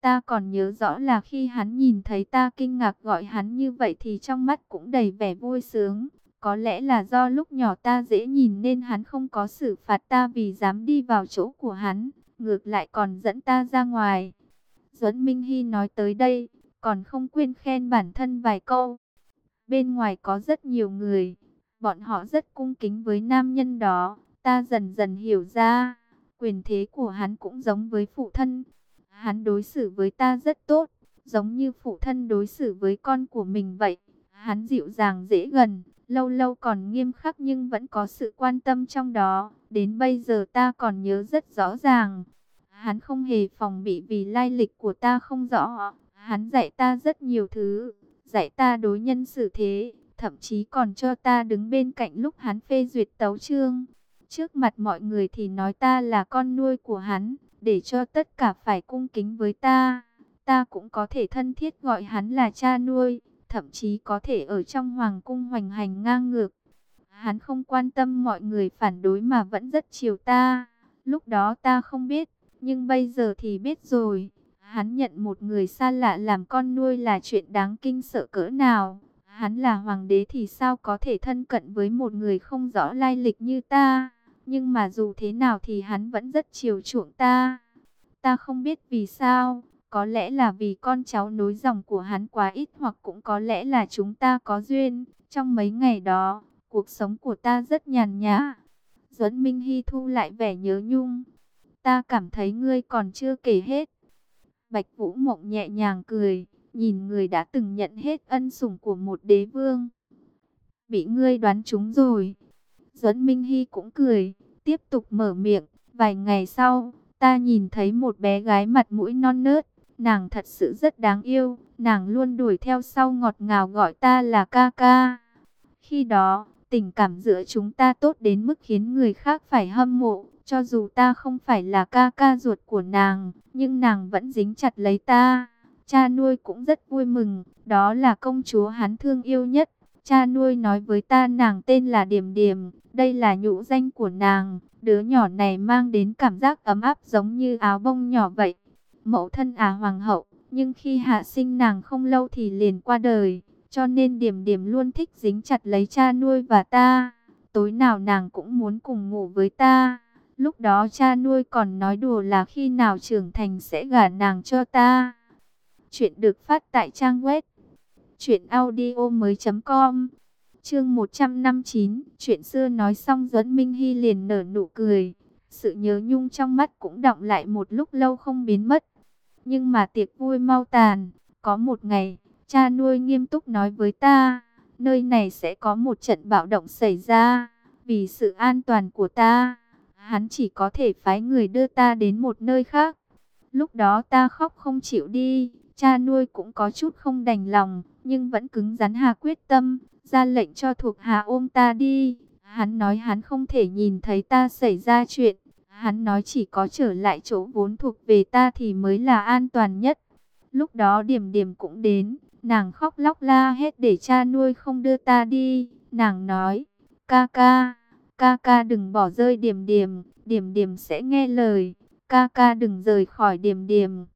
Ta còn nhớ rõ là khi hắn nhìn thấy ta kinh ngạc gọi hắn như vậy thì trong mắt cũng đầy vẻ vui sướng. Có lẽ là do lúc nhỏ ta dễ nhìn nên hắn không có xử phạt ta vì dám đi vào chỗ của hắn, ngược lại còn dẫn ta ra ngoài. Duẫn Minh Hy nói tới đây, còn không quên khen bản thân vài câu. Bên ngoài có rất nhiều người, bọn họ rất cung kính với nam nhân đó, ta dần dần hiểu ra, quyền thế của hắn cũng giống với phụ thân. Hắn đối xử với ta rất tốt, giống như phụ thân đối xử với con của mình vậy. Hắn dịu dàng dễ gần, lâu lâu còn nghiêm khắc nhưng vẫn có sự quan tâm trong đó. Đến bây giờ ta còn nhớ rất rõ ràng. Hắn không hề phòng bị vì lai lịch của ta không rõ. Hắn dạy ta rất nhiều thứ, dạy ta đối nhân xử thế, thậm chí còn cho ta đứng bên cạnh lúc hắn phê duyệt tấu chương. Trước mặt mọi người thì nói ta là con nuôi của hắn, để cho tất cả phải cung kính với ta. Ta cũng có thể thân thiết gọi hắn là cha nuôi, thậm chí có thể ở trong hoàng cung hoành hành ngang ngược. Hắn không quan tâm mọi người phản đối mà vẫn rất chiều ta. Lúc đó ta không biết, nhưng bây giờ thì biết rồi. Hắn nhận một người xa lạ làm con nuôi là chuyện đáng kinh sợ cỡ nào. Hắn là hoàng đế thì sao có thể thân cận với một người không rõ lai lịch như ta. Nhưng mà dù thế nào thì hắn vẫn rất chiều chuộng ta. Ta không biết vì sao, có lẽ là vì con cháu nối dòng của hắn quá ít hoặc cũng có lẽ là chúng ta có duyên. Trong mấy ngày đó, cuộc sống của ta rất nhàn nhã. Duẫn Minh Hy thu lại vẻ nhớ nhung. Ta cảm thấy ngươi còn chưa kể hết. Bạch Vũ Mộng nhẹ nhàng cười, nhìn người đã từng nhận hết ân sủng của một đế vương. Bị ngươi đoán trúng rồi. Duẫn Minh Hy cũng cười, tiếp tục mở miệng. Vài ngày sau, ta nhìn thấy một bé gái mặt mũi non nớt. Nàng thật sự rất đáng yêu. Nàng luôn đuổi theo sau ngọt ngào gọi ta là ca ca. Khi đó, tình cảm giữa chúng ta tốt đến mức khiến người khác phải hâm mộ. Cho dù ta không phải là ca ca ruột của nàng, nhưng nàng vẫn dính chặt lấy ta. Cha nuôi cũng rất vui mừng, đó là công chúa hắn thương yêu nhất. Cha nuôi nói với ta nàng tên là Điểm Điểm, đây là nhũ danh của nàng. Đứa nhỏ này mang đến cảm giác ấm áp giống như áo bông nhỏ vậy. Mẫu thân à hoàng hậu, nhưng khi hạ sinh nàng không lâu thì liền qua đời. Cho nên Điểm Điểm luôn thích dính chặt lấy cha nuôi và ta. Tối nào nàng cũng muốn cùng ngủ với ta. Lúc đó cha nuôi còn nói đùa là khi nào trưởng thành sẽ gả nàng cho ta. Chuyện được phát tại trang web truyệnaudiomoi.com. Chương 159, chuyện xưa nói xong Duẫn Minh Hy liền nở nụ cười. Sự nhớ nhung trong mắt cũng đọng lại một lúc lâu không biến mất. Nhưng mà tiệc vui mau tàn, có một ngày, cha nuôi nghiêm túc nói với ta, nơi này sẽ có một trận bạo động xảy ra, vì sự an toàn của ta hắn chỉ có thể phái người đưa ta đến một nơi khác. Lúc đó ta khóc không chịu đi, cha nuôi cũng có chút không đành lòng, nhưng vẫn cứng rắn hà quyết tâm, ra lệnh cho thuộc hạ ôm ta đi. Hắn nói hắn không thể nhìn thấy ta xảy ra chuyện, hắn nói chỉ có trở lại chỗ vốn thuộc về ta thì mới là an toàn nhất. Lúc đó điểm điểm cũng đến, nàng khóc lóc la hết để cha nuôi không đưa ta đi, nàng nói, ca ca Ca ca đừng bỏ rơi điểm điểm, điểm điểm sẽ nghe lời. Ca ca đừng rời khỏi điểm điểm.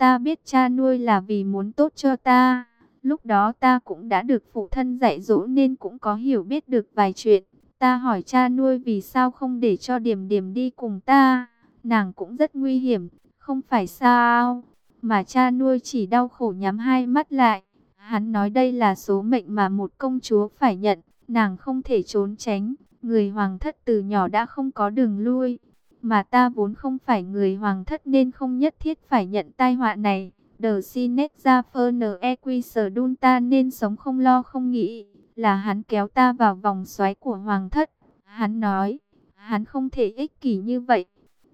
Ta biết cha nuôi là vì muốn tốt cho ta. Lúc đó ta cũng đã được phụ thân dạy dỗ nên cũng có hiểu biết được vài chuyện. Ta hỏi cha nuôi vì sao không để cho điểm điểm đi cùng ta. Nàng cũng rất nguy hiểm, không phải sao. Mà cha nuôi chỉ đau khổ nhắm hai mắt lại. Hắn nói đây là số mệnh mà một công chúa phải nhận. Nàng không thể trốn tránh. Người hoàng thất từ nhỏ đã không có đường lui, mà ta vốn không phải người hoàng thất nên không nhất thiết phải nhận tai họa này. Đờ si nét ra Ferne đun ta nên sống không lo không nghĩ, là hắn kéo ta vào vòng xoáy của hoàng thất. Hắn nói, hắn không thể ích kỷ như vậy.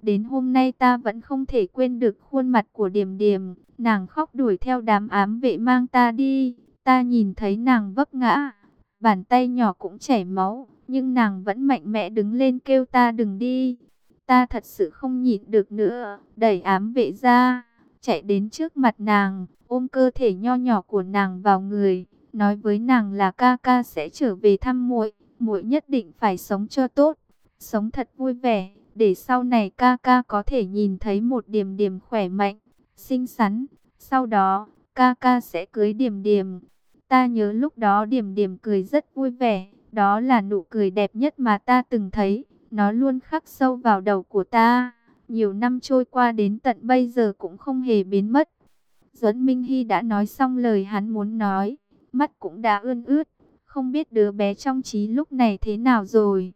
Đến hôm nay ta vẫn không thể quên được khuôn mặt của điểm điểm. nàng khóc đuổi theo đám ám vệ mang ta đi, ta nhìn thấy nàng vấp ngã, bàn tay nhỏ cũng chảy máu, nhưng nàng vẫn mạnh mẽ đứng lên kêu ta đừng đi. Ta thật sự không nhịn được nữa, đẩy ám vệ ra, chạy đến trước mặt nàng, ôm cơ thể nho nhỏ của nàng vào người, nói với nàng là ca ca sẽ trở về thăm muội, muội nhất định phải sống cho tốt, sống thật vui vẻ, để sau này ca ca có thể nhìn thấy một điểm điểm khỏe mạnh, xinh xắn. Sau đó, ca ca sẽ cưới điểm điểm. Ta nhớ lúc đó điểm điểm cười rất vui vẻ. Đó là nụ cười đẹp nhất mà ta từng thấy. Nó luôn khắc sâu vào đầu của ta. Nhiều năm trôi qua đến tận bây giờ cũng không hề biến mất. Duẫn Minh Hy đã nói xong lời hắn muốn nói. Mắt cũng đã ươn ướt. Không biết đứa bé trong trí lúc này thế nào rồi.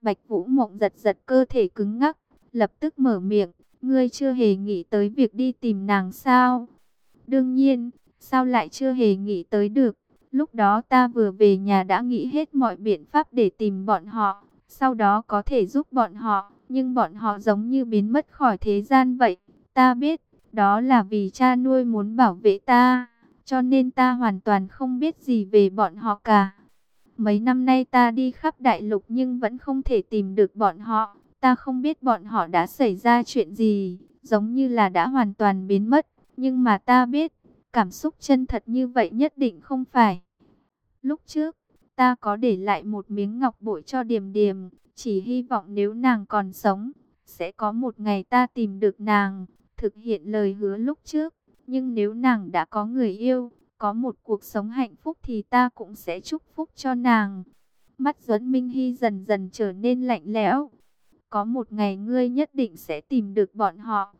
Bạch Vũ Mộng giật giật cơ thể cứng ngắc. Lập tức mở miệng. Ngươi chưa hề nghĩ tới việc đi tìm nàng sao? Đương nhiên, sao lại chưa hề nghĩ tới được? Lúc đó ta vừa về nhà đã nghĩ hết mọi biện pháp để tìm bọn họ, sau đó có thể giúp bọn họ, nhưng bọn họ giống như biến mất khỏi thế gian vậy. Ta biết, đó là vì cha nuôi muốn bảo vệ ta, cho nên ta hoàn toàn không biết gì về bọn họ cả. Mấy năm nay ta đi khắp đại lục nhưng vẫn không thể tìm được bọn họ. Ta không biết bọn họ đã xảy ra chuyện gì, giống như là đã hoàn toàn biến mất. Nhưng mà ta biết, cảm xúc chân thật như vậy nhất định không phải. Lúc trước, ta có để lại một miếng ngọc bội cho Điềm Điềm, chỉ hy vọng nếu nàng còn sống, sẽ có một ngày ta tìm được nàng, thực hiện lời hứa lúc trước. Nhưng nếu nàng đã có người yêu, có một cuộc sống hạnh phúc thì ta cũng sẽ chúc phúc cho nàng. Mắt Duẫn Minh Hy dần dần trở nên lạnh lẽo. Có một ngày ngươi nhất định sẽ tìm được bọn họ.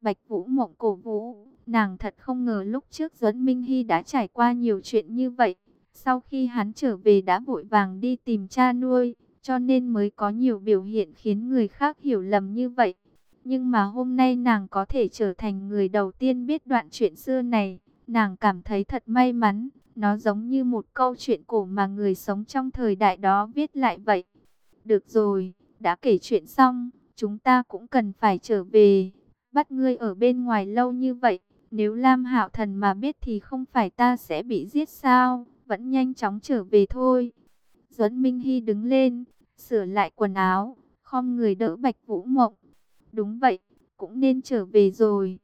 Bạch Vũ mộng cổ vũ, nàng thật không ngờ lúc trước Duẫn Minh Hy đã trải qua nhiều chuyện như vậy. Sau khi hắn trở về đã vội vàng đi tìm cha nuôi, cho nên mới có nhiều biểu hiện khiến người khác hiểu lầm như vậy. Nhưng mà hôm nay nàng có thể trở thành người đầu tiên biết đoạn chuyện xưa này, nàng cảm thấy thật may mắn. Nó giống như một câu chuyện cổ mà người sống trong thời đại đó viết lại vậy. Được rồi, đã kể chuyện xong, chúng ta cũng cần phải trở về. Bắt ngươi ở bên ngoài lâu như vậy, nếu Lam Hạo Thần mà biết thì không phải ta sẽ bị giết sao? Vẫn nhanh chóng trở về thôi. Duẫn Minh Hy đứng lên, sửa lại quần áo, khom người đỡ Bạch Vũ Mộng. Đúng vậy, cũng nên trở về rồi.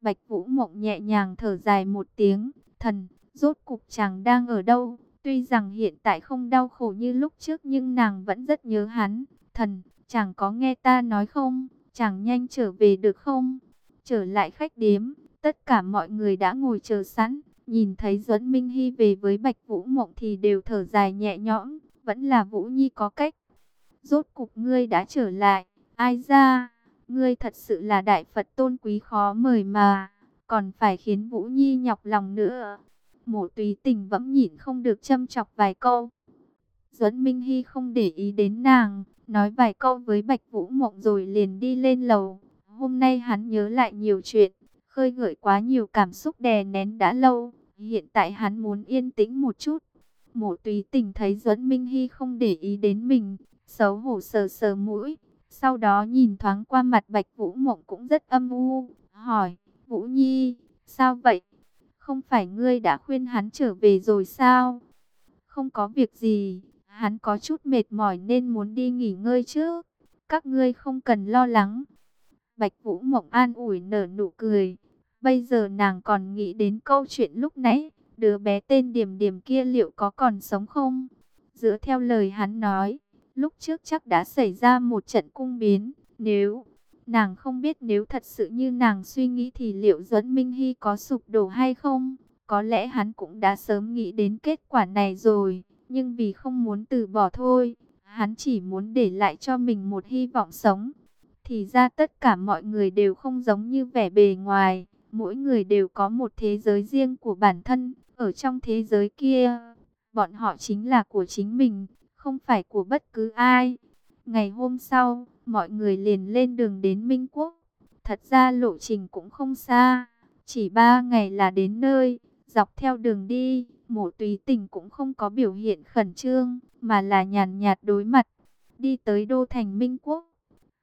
Bạch Vũ Mộng nhẹ nhàng thở dài một tiếng, thần, rốt cục chàng đang ở đâu? Tuy rằng hiện tại không đau khổ như lúc trước nhưng nàng vẫn rất nhớ hắn. Thần, chàng có nghe ta nói không? Chàng nhanh trở về được không? Trở lại khách điếm, tất cả mọi người đã ngồi chờ sẵn. Nhìn thấy Duẫn Minh Hy về với Bạch Vũ Mộng thì đều thở dài nhẹ nhõm. Vẫn là Vũ Nhi có cách. Rốt cục ngươi đã trở lại. Ai ra? Ngươi thật sự là đại Phật tôn quý khó mời mà. Còn phải khiến Vũ Nhi nhọc lòng nữa. Mộ tùy tình vẫn nhịn không được châm chọc vài câu. Duẫn Minh Hy không để ý đến nàng, nói vài câu với Bạch Vũ Mộng rồi liền đi lên lầu. Hôm nay hắn nhớ lại nhiều chuyện, khơi gợi quá nhiều cảm xúc đè nén đã lâu. Hiện tại hắn muốn yên tĩnh một chút. Mộ tùy tình thấy Duẫn Minh Hy không để ý đến mình, xấu hổ sờ sờ mũi. Sau đó nhìn thoáng qua mặt Bạch Vũ Mộng cũng rất âm u, hỏi, Vũ Nhi, sao vậy? Không phải ngươi đã khuyên hắn trở về rồi sao? Không có việc gì, hắn có chút mệt mỏi nên muốn đi nghỉ ngơi chứ. Các ngươi không cần lo lắng. Bạch Vũ Mộng an ủi nở nụ cười. Bây giờ nàng còn nghĩ đến câu chuyện lúc nãy, đứa bé tên điểm điểm kia liệu có còn sống không? Dựa theo lời hắn nói, lúc trước chắc đã xảy ra một trận cung biến, nếu nàng không biết nếu thật sự như nàng suy nghĩ thì liệu Duẫn Minh Hy có sụp đổ hay không? Có lẽ hắn cũng đã sớm nghĩ đến kết quả này rồi, nhưng vì không muốn từ bỏ thôi, hắn chỉ muốn để lại cho mình một hy vọng sống. Thì ra tất cả mọi người đều không giống như vẻ bề ngoài. Mỗi người đều có một thế giới riêng của bản thân, ở trong thế giới kia, bọn họ chính là của chính mình, không phải của bất cứ ai. Ngày hôm sau, mọi người liền lên đường đến Minh Quốc. Thật ra lộ trình cũng không xa, chỉ ba ngày là đến nơi, dọc theo đường đi, mộ tùy tình cũng không có biểu hiện khẩn trương, mà là nhàn nhạt đối mặt. Đi tới đô thành Minh Quốc,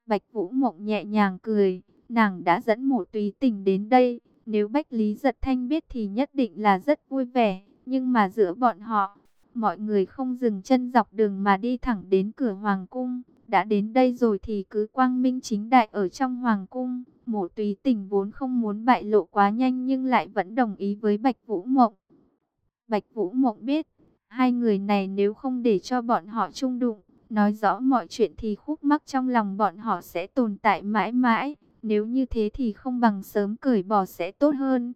Bạch Vũ Mộng nhẹ nhàng cười, Nàng đã dẫn mộ tùy tình đến đây. Nếu Bách Lý Giật Thanh biết thì nhất định là rất vui vẻ. Nhưng mà giữa bọn họ, mọi người không dừng chân dọc đường mà đi thẳng đến cửa Hoàng Cung. Đã đến đây rồi thì cứ quang minh chính đại ở trong Hoàng Cung. Mộ tùy tình vốn không muốn bại lộ quá nhanh nhưng lại vẫn đồng ý với Bạch Vũ Mộng. Bạch Vũ Mộng biết, hai người này nếu không để cho bọn họ chung đụng, nói rõ mọi chuyện thì khúc mắc trong lòng bọn họ sẽ tồn tại mãi mãi. Nếu như thế thì không bằng sớm cởi bỏ sẽ tốt hơn.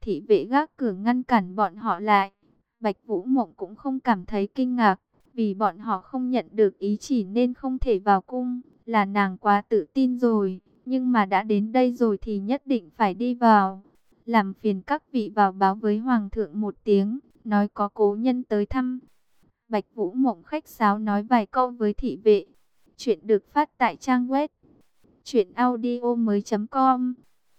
Thị vệ gác cửa ngăn cản bọn họ lại. Bạch Vũ Mộng cũng không cảm thấy kinh ngạc, vì bọn họ không nhận được ý chỉ nên không thể vào cung, là nàng quá tự tin rồi, nhưng mà đã đến đây rồi thì nhất định phải đi vào. Làm phiền các vị vào báo với Hoàng thượng một tiếng, nói có cố nhân tới thăm. Bạch Vũ Mộng khách sáo nói vài câu với thị vệ. Chuyện được phát tại trang web truyệnaudiomoi.com.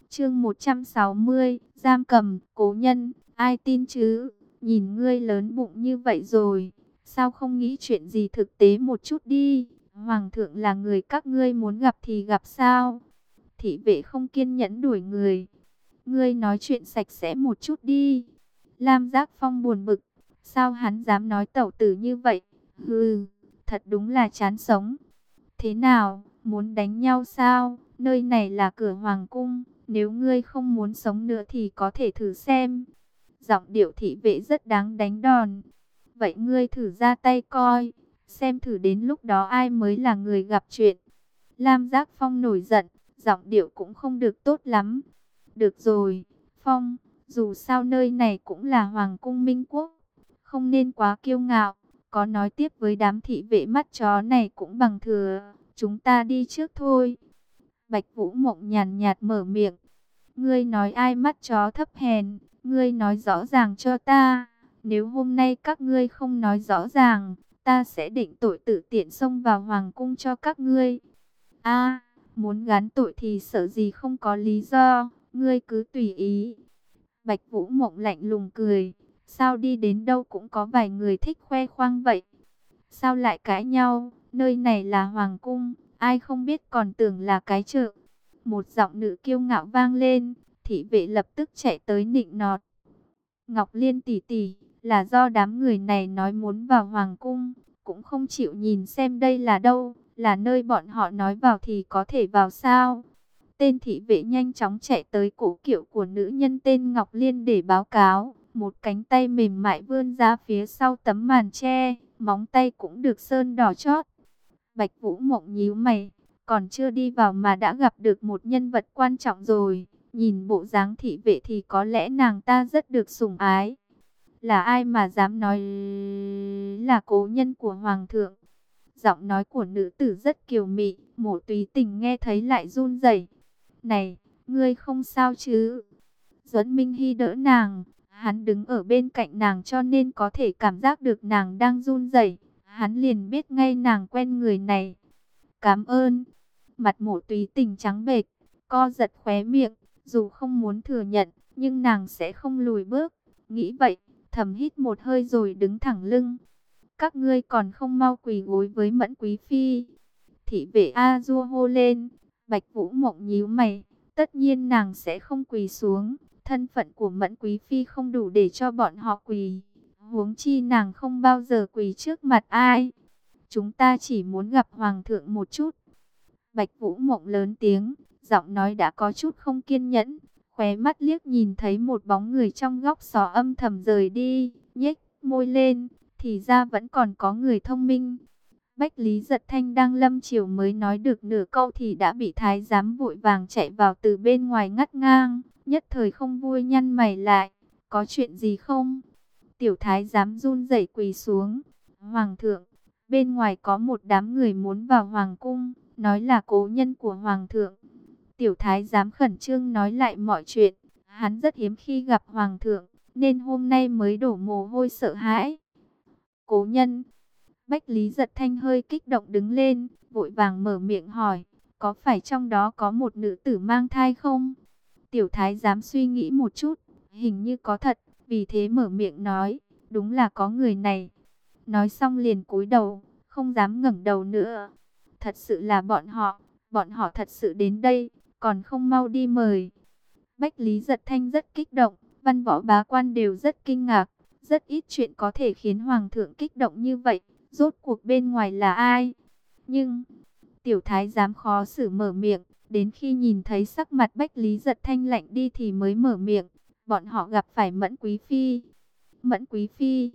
Chương 160, giam cầm, cố nhân, ai tin chứ? Nhìn ngươi lớn bụng như vậy rồi, sao không nghĩ chuyện gì thực tế một chút đi? Hoàng thượng là người các ngươi muốn gặp thì gặp sao? Thị vệ không kiên nhẫn đuổi người. Ngươi nói chuyện sạch sẽ một chút đi. Lam Giác Phong buồn bực, sao hắn dám nói tẩu tử như vậy? Hừ, thật đúng là chán sống. Thế nào, muốn đánh nhau sao? Nơi này là cửa hoàng cung, nếu ngươi không muốn sống nữa thì có thể thử xem. Giọng điệu thị vệ rất đáng đánh đòn. Vậy ngươi thử ra tay coi, xem thử đến lúc đó ai mới là người gặp chuyện. Lam Giác Phong nổi giận, giọng điệu cũng không được tốt lắm. Được rồi, Phong, dù sao nơi này cũng là Hoàng cung Minh Quốc, không nên quá kiêu ngạo. Có nói tiếp với đám thị vệ mắt chó này cũng bằng thừa, chúng ta đi trước thôi. Bạch Vũ Mộng nhàn nhạt mở miệng. Ngươi nói ai mắt chó thấp hèn, ngươi nói rõ ràng cho ta. Nếu hôm nay các ngươi không nói rõ ràng, ta sẽ định tội tự tiện xông vào hoàng cung cho các ngươi. A, muốn gán tội thì sợ gì không có lý do, ngươi cứ tùy ý. Bạch Vũ Mộng lạnh lùng cười, sao đi đến đâu cũng có vài người thích khoe khoang vậy. Sao lại cãi nhau, nơi này là hoàng cung, ai không biết còn tưởng là cái chợ. Một giọng nữ kiêu ngạo vang lên, thị vệ lập tức chạy tới nịnh nọt. Ngọc Liên tỷ tỷ, là do đám người này nói muốn vào hoàng cung, cũng không chịu nhìn xem đây là đâu, là nơi bọn họ nói vào thì có thể vào sao. Tên thị vệ nhanh chóng chạy tới cổ kiệu của nữ nhân tên Ngọc Liên để báo cáo, một cánh tay mềm mại vươn ra phía sau tấm màn che, móng tay cũng được sơn đỏ chót. Bạch Vũ Mộng nhíu mày, còn chưa đi vào mà đã gặp được một nhân vật quan trọng rồi. Nhìn bộ dáng thị vệ thì có lẽ nàng ta rất được sủng ái. Là ai mà dám nói là cố nhân của Hoàng thượng? Giọng nói của nữ tử rất kiều mị, mộ tùy tình nghe thấy lại run rẩy. Này, ngươi không sao chứ? Duẫn Minh Hy đỡ nàng, hắn đứng ở bên cạnh nàng cho nên có thể cảm giác được nàng đang run rẩy. Hắn liền biết ngay nàng quen người này. Cảm ơn. Mặt mổ tùy tình trắng bệch, co giật khóe miệng, dù không muốn thừa nhận, nhưng nàng sẽ không lùi bước. Nghĩ vậy, thầm hít một hơi rồi đứng thẳng lưng. Các ngươi còn không mau quỳ gối với mẫn quý phi. Thị vệ A Du hô lên, Bạch Vũ Mộng nhíu mày, tất nhiên nàng sẽ không quỳ xuống, thân phận của Mẫn Quý Phi không đủ để cho bọn họ quỳ. Huống chi nàng không bao giờ quỳ trước mặt ai. Chúng ta chỉ muốn gặp Hoàng thượng một chút. Bạch Vũ Mộng lớn tiếng, giọng nói đã có chút không kiên nhẫn. Khóe mắt liếc nhìn thấy một bóng người trong góc xó âm thầm rời đi, nhếch môi lên, thì ra vẫn còn có người thông minh. Bách Lý Giật Thanh đang lâm chiều mới nói được nửa câu thì đã bị thái giám vội vàng chạy vào từ bên ngoài ngắt ngang, nhất thời không vui nhăn mày lại, có chuyện gì không? Tiểu thái giám run rẩy quỳ xuống, Hoàng thượng, bên ngoài có một đám người muốn vào Hoàng cung, nói là cố nhân của Hoàng thượng. Tiểu thái giám khẩn trương nói lại mọi chuyện, hắn rất hiếm khi gặp Hoàng thượng, nên hôm nay mới đổ mồ hôi sợ hãi. Cố nhân Bách Lý giật thanh hơi kích động đứng lên, vội vàng mở miệng hỏi, có phải trong đó có một nữ tử mang thai không? Tiểu thái dám suy nghĩ một chút, hình như có thật, vì thế mở miệng nói, đúng là có người này. Nói xong liền cúi đầu, không dám ngẩng đầu nữa. Thật sự là bọn họ, bọn họ thật sự đến đây, còn không mau đi mời. Bách Lý giật thanh rất kích động, văn võ bá quan đều rất kinh ngạc, rất ít chuyện có thể khiến Hoàng thượng kích động như vậy rốt cuộc bên ngoài là ai. Nhưng, tiểu thái dám khó xử mở miệng, đến khi nhìn thấy sắc mặt Bách Lý giật thanh lạnh đi thì mới mở miệng, bọn họ gặp phải Mẫn Quý Phi. Mẫn Quý Phi,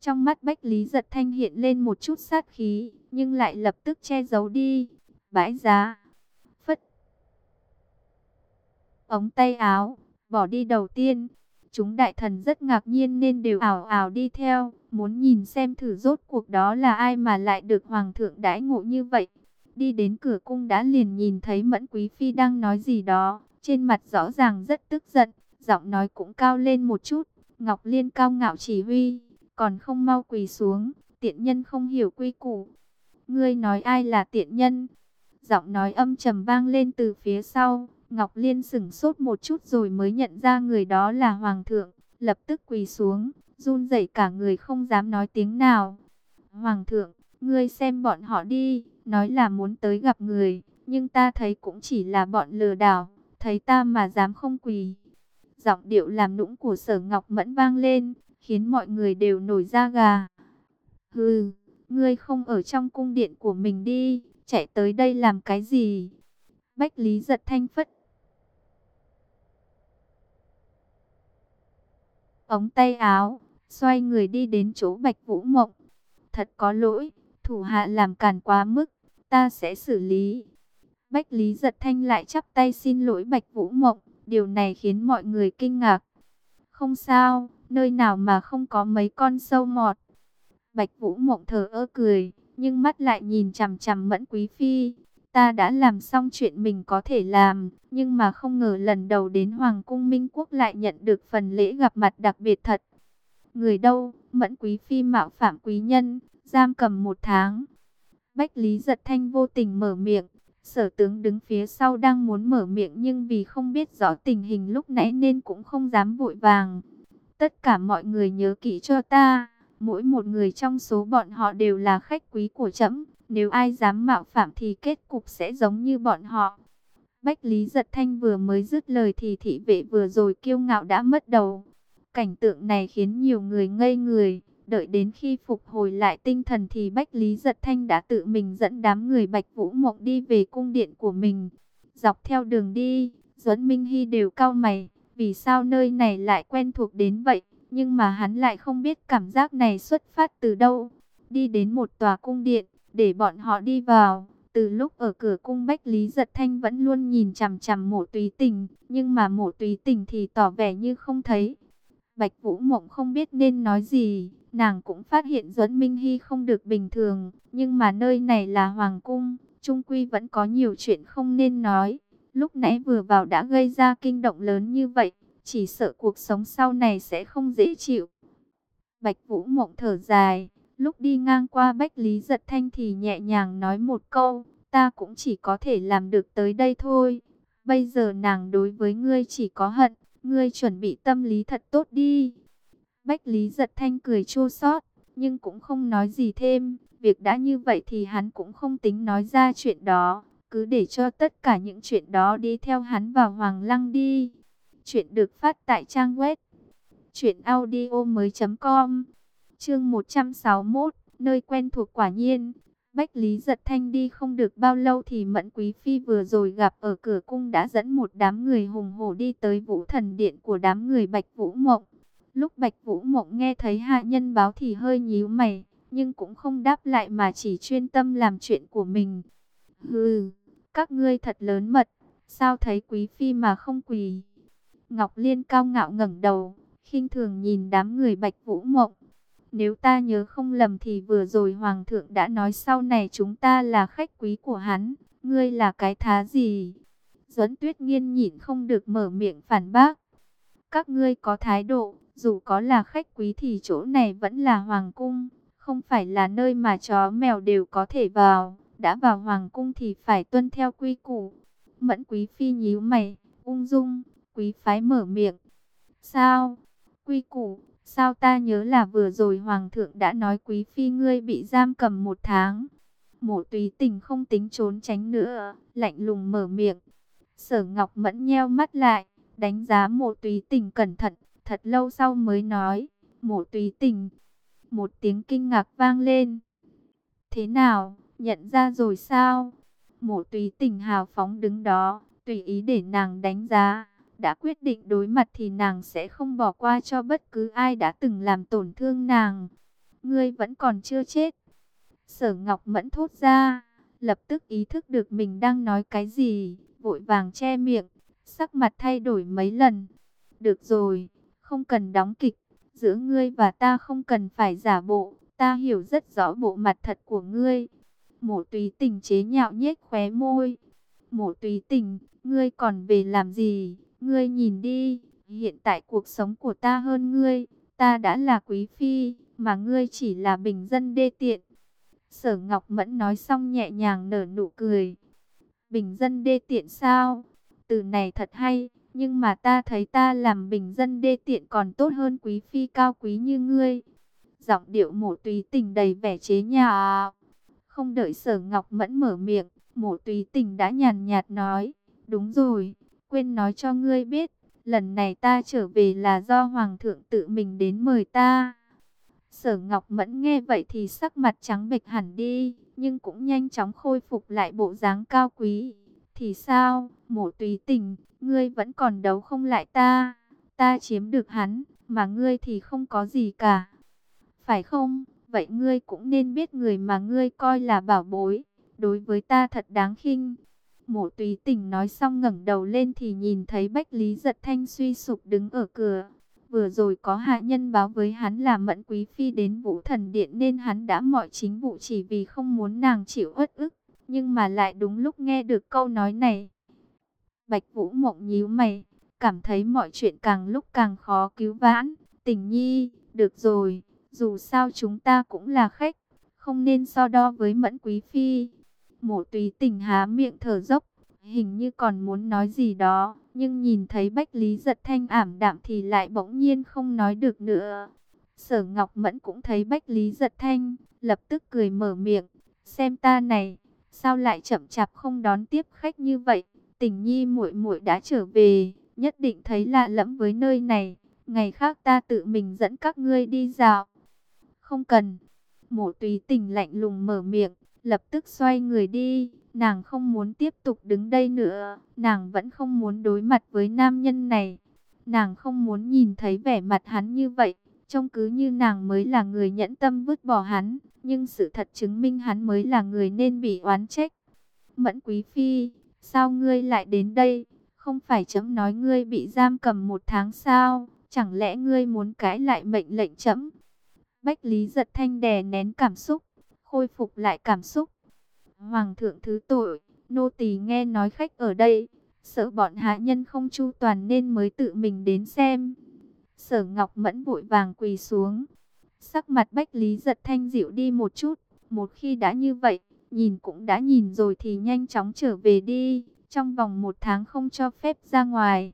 trong mắt Bách Lý giật thanh hiện lên một chút sát khí, nhưng lại lập tức che giấu đi, bãi giá. Phất, ống tay áo, bỏ đi đầu tiên. Chúng đại thần rất ngạc nhiên nên đều ảo ảo đi theo, muốn nhìn xem thử rốt cuộc đó là ai mà lại được hoàng thượng đãi ngộ như vậy. Đi đến cửa cung đã liền nhìn thấy Mẫn Quý Phi đang nói gì đó, trên mặt rõ ràng rất tức giận, giọng nói cũng cao lên một chút. Ngọc Liên cao ngạo chỉ huy, còn không mau quỳ xuống, tiện nhân không hiểu quy củ. Ngươi nói ai là tiện nhân? Giọng nói âm trầm vang lên từ phía sau, Ngọc Liên sửng sốt một chút rồi mới nhận ra người đó là Hoàng thượng, lập tức quỳ xuống, run rẩy cả người không dám nói tiếng nào. Hoàng thượng, ngươi xem bọn họ đi, nói là muốn tới gặp người, nhưng ta thấy cũng chỉ là bọn lừa đảo, thấy ta mà dám không quỳ. Giọng điệu làm nũng của sở ngọc mẫn vang lên, khiến mọi người đều nổi da gà. Hừ, ngươi không ở trong cung điện của mình đi, chạy tới đây làm cái gì? Bách Lý giật thanh phất. Ống tay áo, xoay người đi đến chỗ Bạch Vũ Mộng. Thật có lỗi, thủ hạ làm càn quá mức, ta sẽ xử lý. Bách Lý giật thanh lại chắp tay xin lỗi Bạch Vũ Mộng, điều này khiến mọi người kinh ngạc. Không sao, nơi nào mà không có mấy con sâu mọt. Bạch Vũ Mộng thở ơ cười, nhưng mắt lại nhìn chằm chằm Mẫn Quý Phi. Ta đã làm xong chuyện mình có thể làm, nhưng mà không ngờ lần đầu đến Hoàng cung Minh Quốc lại nhận được phần lễ gặp mặt đặc biệt thật. Người đâu, Mẫn Quý Phi mạo phạm quý nhân, giam cầm một tháng. Bách Lý giật thanh vô tình mở miệng, sở tướng đứng phía sau đang muốn mở miệng nhưng vì không biết rõ tình hình lúc nãy nên cũng không dám vội vàng. Tất cả mọi người nhớ kỹ cho ta, mỗi một người trong số bọn họ đều là khách quý của trẫm nếu ai dám mạo phạm thì kết cục sẽ giống như bọn họ. Bách Lý Giật Thanh vừa mới dứt lời thì thị vệ vừa rồi kiêu ngạo đã mất đầu. Cảnh tượng này khiến nhiều người ngây người. Đợi đến khi phục hồi lại tinh thần thì Bách Lý Giật Thanh đã tự mình dẫn đám người Bạch Vũ Mộng đi về cung điện của mình. Dọc theo đường đi, Duẫn Minh Hy đều cau mày. Vì sao nơi này lại quen thuộc đến vậy? Nhưng mà hắn lại không biết cảm giác này xuất phát từ đâu. Đi đến một tòa cung điện, để bọn họ đi vào. Từ lúc ở cửa cung Bách Lý Giật Thanh vẫn luôn nhìn chằm chằm mộ tùy tình, nhưng mà mộ tùy tình thì tỏ vẻ như không thấy. Bạch Vũ Mộng không biết nên nói gì, nàng cũng phát hiện Duẫn Minh Hy không được bình thường, nhưng mà nơi này là Hoàng Cung, Trung Quy vẫn có nhiều chuyện không nên nói. Lúc nãy vừa vào đã gây ra kinh động lớn như vậy, chỉ sợ cuộc sống sau này sẽ không dễ chịu. Bạch Vũ Mộng thở dài, Lúc đi ngang qua Bách Lý Giật Thanh thì nhẹ nhàng nói một câu, ta cũng chỉ có thể làm được tới đây thôi. Bây giờ nàng đối với ngươi chỉ có hận, ngươi chuẩn bị tâm lý thật tốt đi. Bách Lý Giật Thanh cười chua xót, nhưng cũng không nói gì thêm. Việc đã như vậy thì hắn cũng không tính nói ra chuyện đó, cứ để cho tất cả những chuyện đó đi theo hắn vào Hoàng Lăng đi. Chuyện được phát tại trang web truyện audio mới.com Chương 161, nơi quen thuộc quả nhiên. Bách Lý giật thanh đi không được bao lâu thì Mẫn Quý Phi vừa rồi gặp ở cửa cung đã dẫn một đám người hùng hổ đi tới vũ thần điện của đám người Bạch Vũ Mộng. Lúc Bạch Vũ Mộng nghe thấy hạ nhân báo thì hơi nhíu mày, nhưng cũng không đáp lại mà chỉ chuyên tâm làm chuyện của mình. Hừ, các ngươi thật lớn mật, sao thấy Quý Phi mà không quỳ? Ngọc Liên cao ngạo ngẩng đầu, khinh thường nhìn đám người Bạch Vũ Mộng. Nếu ta nhớ không lầm thì vừa rồi Hoàng thượng đã nói sau này chúng ta là khách quý của hắn. Ngươi là cái thá gì? Duẫn Tuyết Nghiên nhịn không được mở miệng phản bác. Các ngươi có thái độ, dù có là khách quý thì chỗ này vẫn là Hoàng cung. Không phải là nơi mà chó mèo đều có thể vào. Đã vào Hoàng cung thì phải tuân theo quy củ. Mẫn quý phi nhíu mày, ung dung, quý phái mở miệng. Sao? Quy củ, Sao ta nhớ là vừa rồi Hoàng thượng đã nói quý phi ngươi bị giam cầm một tháng. Mộ tùy tình không tính trốn tránh nữa, lạnh lùng mở miệng. Sở Ngọc Mẫn nheo mắt lại, đánh giá mộ tùy tình cẩn thận, thật lâu sau mới nói, mộ tùy tình. Một tiếng kinh ngạc vang lên. Thế nào, nhận ra rồi sao? Mộ tùy tình hào phóng đứng đó, tùy ý để nàng đánh giá đã quyết định đối mặt thì nàng sẽ không bỏ qua cho bất cứ ai đã từng làm tổn thương nàng. Ngươi vẫn còn chưa chết. Sở Ngọc Mẫn thốt ra, lập tức ý thức được mình đang nói cái gì, vội vàng che miệng. sắc mặt thay đổi mấy lần. Được rồi, không cần đóng kịch, giữa ngươi và ta không cần phải giả bộ, ta hiểu rất rõ bộ mặt thật của ngươi. Mộ tùy tình chế nhạo nhếch khóe môi. Mộ tùy tình, ngươi còn về làm gì? Ngươi nhìn đi, hiện tại cuộc sống của ta hơn ngươi, ta đã là quý phi, mà ngươi chỉ là bình dân đê tiện. Sở Ngọc Mẫn nói xong nhẹ nhàng nở nụ cười. Bình dân đê tiện sao? Từ này thật hay, nhưng mà ta thấy ta làm bình dân đê tiện còn tốt hơn quý phi cao quý như ngươi. Giọng điệu mổ túy tình đầy vẻ chế nhà. Không đợi sở Ngọc Mẫn mở miệng, mổ túy tình đã nhàn nhạt nói. Đúng rồi, quên nói cho ngươi biết, lần này ta trở về là do Hoàng thượng tự mình đến mời ta. Sở Ngọc Mẫn nghe vậy thì sắc mặt trắng bệch hẳn đi, nhưng cũng nhanh chóng khôi phục lại bộ dáng cao quý. Thì sao, mổ tùy tình, ngươi vẫn còn đấu không lại ta, ta chiếm được hắn, mà ngươi thì không có gì cả. Phải không, vậy ngươi cũng nên biết người mà ngươi coi là bảo bối, đối với ta thật đáng khinh. Mộ tùy tình nói xong ngẩng đầu lên thì nhìn thấy Bách Lý giật thanh suy sụp đứng ở cửa. Vừa rồi có hạ nhân báo với hắn là mẫn quý phi đến vũ thần điện nên hắn đã mọi chính vụ chỉ vì không muốn nàng chịu uất ức. Nhưng mà lại đúng lúc nghe được câu nói này. Bạch Vũ Mộng nhíu mày, cảm thấy mọi chuyện càng lúc càng khó cứu vãn. Tình nhi, được rồi, dù sao chúng ta cũng là khách, không nên so đo với mẫn quý phi. Mộ tùy tình há miệng thở dốc, hình như còn muốn nói gì đó, nhưng nhìn thấy Bách Lý giật thanh ảm đạm thì lại bỗng nhiên không nói được nữa. Sở Ngọc Mẫn cũng thấy Bách Lý giật thanh, lập tức cười mở miệng, xem ta này, sao lại chậm chạp không đón tiếp khách như vậy, tình nhi muội muội đã trở về, nhất định thấy lạ lẫm với nơi này, ngày khác ta tự mình dẫn các ngươi đi dạo. Không cần, mộ tùy tình lạnh lùng mở miệng, lập tức xoay người đi. Nàng không muốn tiếp tục đứng đây nữa, nàng vẫn không muốn đối mặt với nam nhân này. Nàng không muốn nhìn thấy vẻ mặt hắn như vậy, trông cứ như nàng mới là người nhẫn tâm vứt bỏ hắn, nhưng sự thật chứng minh hắn mới là người nên bị oán trách. Mẫn Quý Phi, sao ngươi lại đến đây? Không phải chấm nói ngươi bị giam cầm một tháng sao? Chẳng lẽ ngươi muốn cãi lại mệnh lệnh chấm? Bách Lý giật thanh đè nén cảm xúc, khôi phục lại cảm xúc. Hoàng thượng thứ tội, nô tỳ nghe nói khách ở đây, sợ bọn hạ nhân không chu toàn nên mới tự mình đến xem. Sở Ngọc Mẫn vội vàng quỳ xuống. Sắc mặt Bách Lý giật thanh dịu đi một chút, một khi đã như vậy, nhìn cũng đã nhìn rồi thì nhanh chóng trở về đi, trong vòng một tháng không cho phép ra ngoài.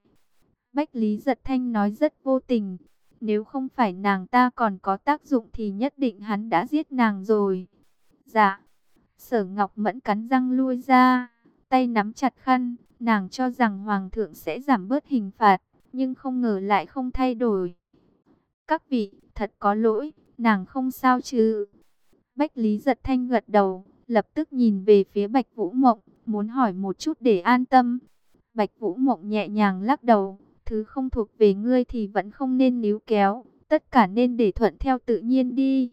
Bách Lý giật thanh nói rất vô tình, nếu không phải nàng ta còn có tác dụng thì nhất định hắn đã giết nàng rồi. Dạ. Sở Ngọc Mẫn cắn răng lui ra, tay nắm chặt khăn, nàng cho rằng Hoàng thượng sẽ giảm bớt hình phạt, nhưng không ngờ lại không thay đổi. Các vị, thật có lỗi, nàng không sao chứ. Bách Lý giật thanh gật đầu, lập tức nhìn về phía Bạch Vũ Mộng, muốn hỏi một chút để an tâm. Bạch Vũ Mộng nhẹ nhàng lắc đầu, thứ không thuộc về ngươi thì vẫn không nên níu kéo, tất cả nên để thuận theo tự nhiên đi.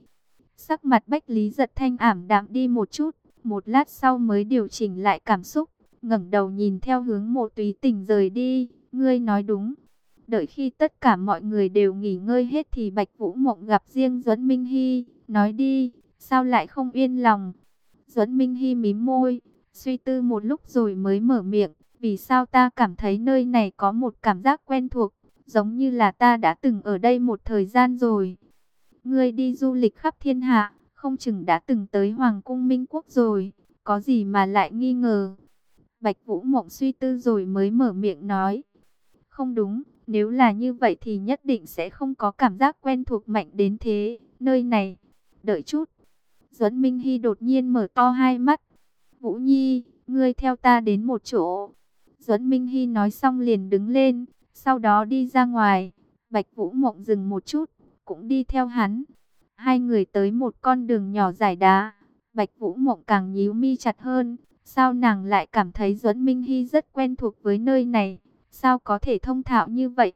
Sắc mặt Bách Lý giật thanh ảm đạm đi một chút, một lát sau mới điều chỉnh lại cảm xúc, ngẩng đầu nhìn theo hướng mộ túy tình rời đi, ngươi nói đúng. Đợi khi tất cả mọi người đều nghỉ ngơi hết thì Bạch Vũ Mộng gặp riêng Duẫn Minh Hy, nói đi, sao lại không yên lòng. Duẫn Minh Hy mím môi, suy tư một lúc rồi mới mở miệng, vì sao ta cảm thấy nơi này có một cảm giác quen thuộc, giống như là ta đã từng ở đây một thời gian rồi. Ngươi đi du lịch khắp thiên hạ, không chừng đã từng tới Hoàng cung Minh Quốc rồi, có gì mà lại nghi ngờ. Bạch Vũ Mộng suy tư rồi mới mở miệng nói. Không đúng, nếu là như vậy thì nhất định sẽ không có cảm giác quen thuộc mạnh đến thế, nơi này. Đợi chút. Duẫn Minh Hy đột nhiên mở to hai mắt. Vũ Nhi, ngươi theo ta đến một chỗ. Duẫn Minh Hy nói xong liền đứng lên, sau đó đi ra ngoài. Bạch Vũ Mộng dừng một chút, cũng đi theo hắn. Hai người tới một con đường nhỏ dài đá. Bạch Vũ Mộng càng nhíu mi chặt hơn. Sao nàng lại cảm thấy Duẫn Minh Hy rất quen thuộc với nơi này? Sao có thể thông thạo như vậy?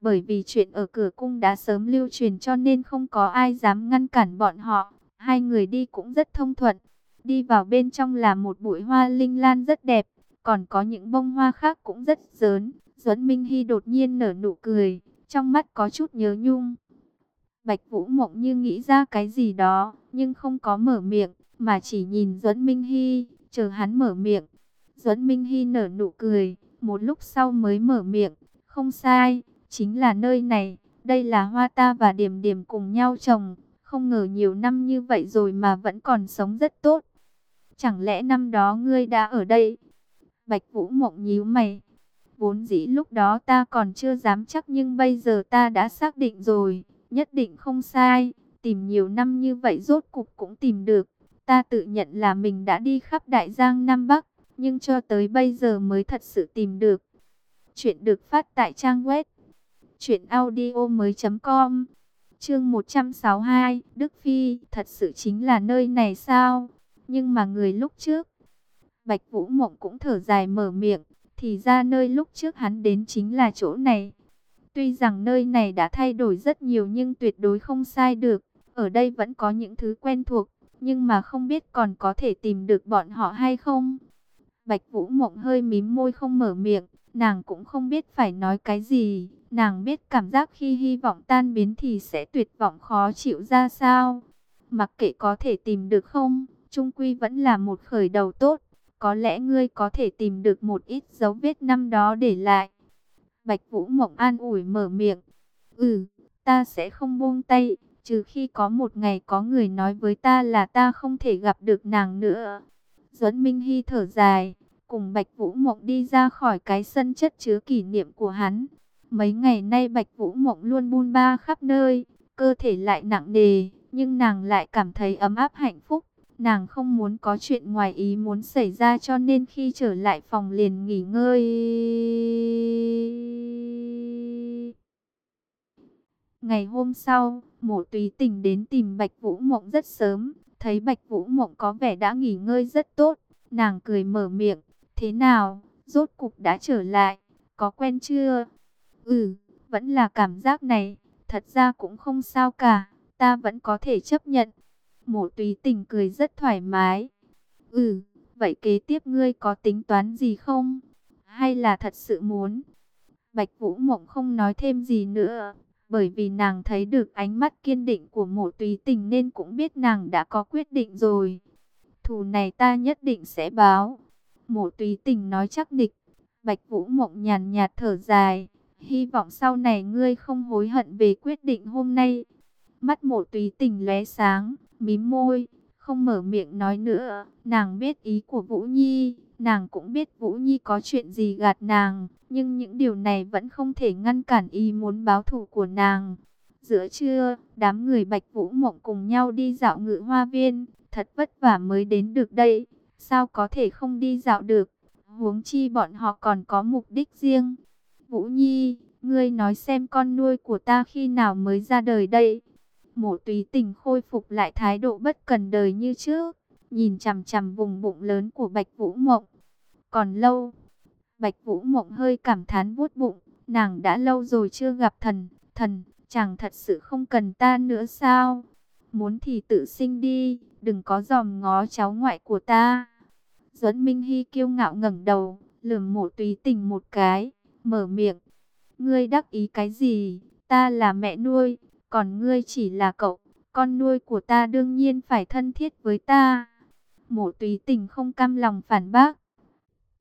Bởi vì chuyện ở cửa cung đã sớm lưu truyền cho nên không có ai dám ngăn cản bọn họ. Hai người đi cũng rất thông thuận. Đi vào bên trong là một bụi hoa linh lan rất đẹp. còn có những bông hoa khác cũng rất dớn. Duẫn Minh Hy đột nhiên nở nụ cười, trong mắt có chút nhớ nhung. Bạch Vũ Mộng như nghĩ ra cái gì đó, nhưng không có mở miệng, mà chỉ nhìn Duẫn Minh Hy, chờ hắn mở miệng. Duẫn Minh Hy nở nụ cười, một lúc sau mới mở miệng, không sai, chính là nơi này, đây là hoa ta và Điểm Điểm cùng nhau trồng, không ngờ nhiều năm như vậy rồi mà vẫn còn sống rất tốt. Chẳng lẽ năm đó ngươi đã ở đây? Bạch Vũ Mộng nhíu mày. Vốn dĩ lúc đó ta còn chưa dám chắc nhưng bây giờ ta đã xác định rồi, nhất định không sai. Tìm nhiều năm như vậy rốt cục cũng tìm được. Ta tự nhận là mình đã đi khắp Đại Giang Nam Bắc, nhưng cho tới bây giờ mới thật sự tìm được. Chuyện được phát tại trang web truyệnaudiomoi.com. Chương 162, Đức Phi, thật sự chính là nơi này sao? Nhưng mà người lúc trước, Bạch Vũ Mộng cũng thở dài mở miệng, thì ra nơi lúc trước hắn đến chính là chỗ này. Tuy rằng nơi này đã thay đổi rất nhiều nhưng tuyệt đối không sai được, ở đây vẫn có những thứ quen thuộc, nhưng mà không biết còn có thể tìm được bọn họ hay không. Bạch Vũ Mộng hơi mím môi không mở miệng, nàng cũng không biết phải nói cái gì, nàng biết cảm giác khi hy vọng tan biến thì sẽ tuyệt vọng khó chịu ra sao. Mặc kệ có thể tìm được không, trung quy vẫn là một khởi đầu tốt. Có lẽ ngươi có thể tìm được một ít dấu vết năm đó để lại. Bạch Vũ Mộng an ủi mở miệng. Ừ, ta sẽ không buông tay, trừ khi có một ngày có người nói với ta là ta không thể gặp được nàng nữa. Duẫn Minh Hy thở dài, cùng Bạch Vũ Mộng đi ra khỏi cái sân chất chứa kỷ niệm của hắn. Mấy ngày nay Bạch Vũ Mộng luôn buôn ba khắp nơi, cơ thể lại nặng nề, nhưng nàng lại cảm thấy ấm áp hạnh phúc. Nàng không muốn có chuyện ngoài ý muốn xảy ra cho nên khi trở lại phòng liền nghỉ ngơi. Ngày hôm sau, mộ tùy tình đến tìm Bạch Vũ Mộng rất sớm. Thấy Bạch Vũ Mộng có vẻ đã nghỉ ngơi rất tốt. Nàng cười mở miệng. Thế nào, rốt cục đã trở lại, có quen chưa? Ừ, vẫn là cảm giác này, thật ra cũng không sao cả, ta vẫn có thể chấp nhận. Mộ tùy tình cười rất thoải mái. Ừ, vậy kế tiếp ngươi có tính toán gì không? Hay là thật sự muốn? Bạch Vũ Mộng không nói thêm gì nữa, bởi vì nàng thấy được ánh mắt kiên định của mộ tùy tình nên cũng biết nàng đã có quyết định rồi. Thù này ta nhất định sẽ báo. Mộ tùy tình nói chắc địch. Bạch Vũ Mộng nhàn nhạt thở dài. Hy vọng sau này ngươi không hối hận về quyết định hôm nay. Mắt mộ tùy tình lóe sáng, mím môi, không mở miệng nói nữa. Nàng biết ý của Vũ Nhi, nàng cũng biết Vũ Nhi có chuyện gì gạt nàng. Nhưng những điều này vẫn không thể ngăn cản ý muốn báo thù của nàng. Giữa trưa, đám người Bạch Vũ Mộng cùng nhau đi dạo ngự hoa viên. Thật vất vả mới đến được đây. Sao có thể không đi dạo được? Huống chi bọn họ còn có mục đích riêng. Vũ Nhi, ngươi nói xem con nuôi của ta khi nào mới ra đời đây? Mộ tùy tình khôi phục lại thái độ bất cần đời như trước, nhìn chằm chằm vùng bụng lớn của Bạch Vũ Mộng. Còn lâu, Bạch Vũ Mộng hơi cảm thán vuốt bụng, nàng đã lâu rồi chưa gặp thần, thần, chàng thật sự không cần ta nữa sao? Muốn thì tự sinh đi, đừng có dòm ngó cháu ngoại của ta. Duẫn Minh Hy kiêu ngạo ngẩng đầu, lườm mộ tùy tình một cái, mở miệng. Ngươi đắc ý cái gì? Ta là mẹ nuôi, còn ngươi chỉ là cậu. Con nuôi của ta đương nhiên phải thân thiết với ta. Mộ tùy tình không cam lòng phản bác.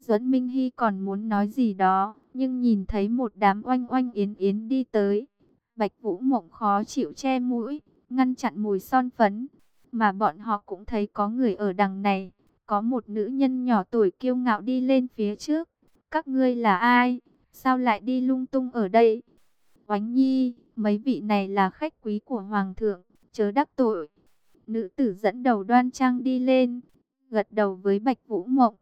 Duẫn Minh Hy còn muốn nói gì đó, nhưng nhìn thấy một đám oanh oanh yến yến đi tới. Bạch Vũ Mộng khó chịu che mũi, ngăn chặn mùi son phấn. Mà bọn họ cũng thấy có người ở đằng này. Có một nữ nhân nhỏ tuổi kiêu ngạo đi lên phía trước. Các ngươi là ai? Sao lại đi lung tung ở đây? Oánh Nhi, mấy vị này là khách quý của Hoàng thượng, chớ đắc tội. Nữ tử dẫn đầu đoan trang đi lên, gật đầu với Bạch Vũ Mộng.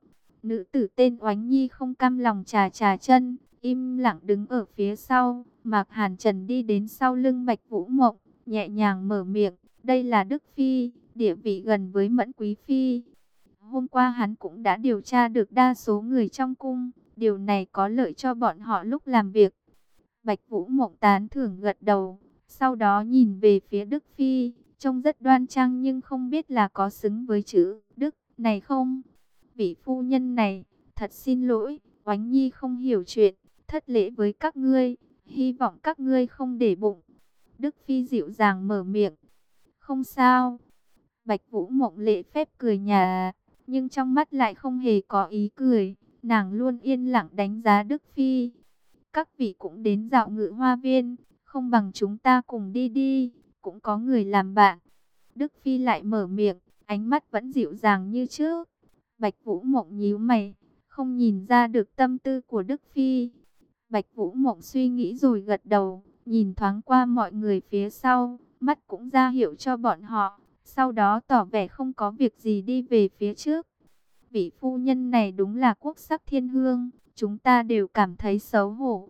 Nữ tử tên Oánh Nhi không cam lòng trà trà chân, im lặng đứng ở phía sau. Mạc Hàn Trần đi đến sau lưng Bạch Vũ Mộng, nhẹ nhàng mở miệng. Đây là Đức Phi, địa vị gần với Mẫn Quý Phi. Hôm qua hắn cũng đã điều tra được đa số người trong cung. Điều này có lợi cho bọn họ lúc làm việc. Bạch Vũ Mộng tán thưởng gật đầu. Sau đó nhìn về phía Đức Phi. Trông rất đoan trang nhưng không biết là có xứng với chữ Đức này không. Vị phu nhân này Thật xin lỗi, Oánh Nhi không hiểu chuyện, thất lễ với các ngươi, hy vọng các ngươi không để bụng. Đức Phi dịu dàng mở miệng. Không sao. Bạch Vũ Mộng lệ phép cười nhà, nhưng trong mắt lại không hề có ý cười. Nàng luôn yên lặng đánh giá Đức Phi. Các vị cũng đến dạo ngự hoa viên, không bằng chúng ta cùng đi đi, cũng có người làm bạn. Đức Phi lại mở miệng, ánh mắt vẫn dịu dàng như trước. Bạch Vũ Mộng nhíu mày, không nhìn ra được tâm tư của Đức Phi. Bạch Vũ Mộng suy nghĩ rồi gật đầu, nhìn thoáng qua mọi người phía sau, mắt cũng ra hiệu cho bọn họ, sau đó tỏ vẻ không có việc gì đi về phía trước. Vị phu nhân này đúng là quốc sắc thiên hương, chúng ta đều cảm thấy xấu hổ.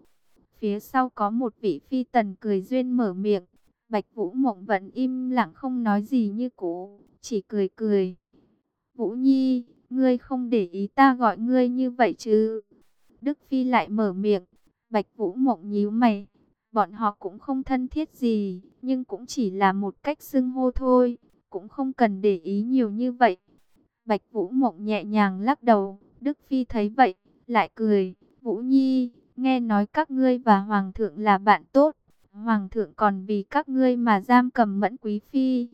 Phía sau có một vị phi tần cười duyên mở miệng, Bạch Vũ Mộng vẫn im lặng không nói gì như cũ, chỉ cười cười. Vũ Nhi, ngươi không để ý ta gọi ngươi như vậy chứ? Đức Phi lại mở miệng, Bạch Vũ Mộng nhíu mày, bọn họ cũng không thân thiết gì, nhưng cũng chỉ là một cách xưng hô thôi, cũng không cần để ý nhiều như vậy. Bạch Vũ Mộng nhẹ nhàng lắc đầu, Đức Phi thấy vậy, lại cười, Vũ Nhi, nghe nói các ngươi và Hoàng thượng là bạn tốt, Hoàng thượng còn vì các ngươi mà giam cầm mẫn quý Phi.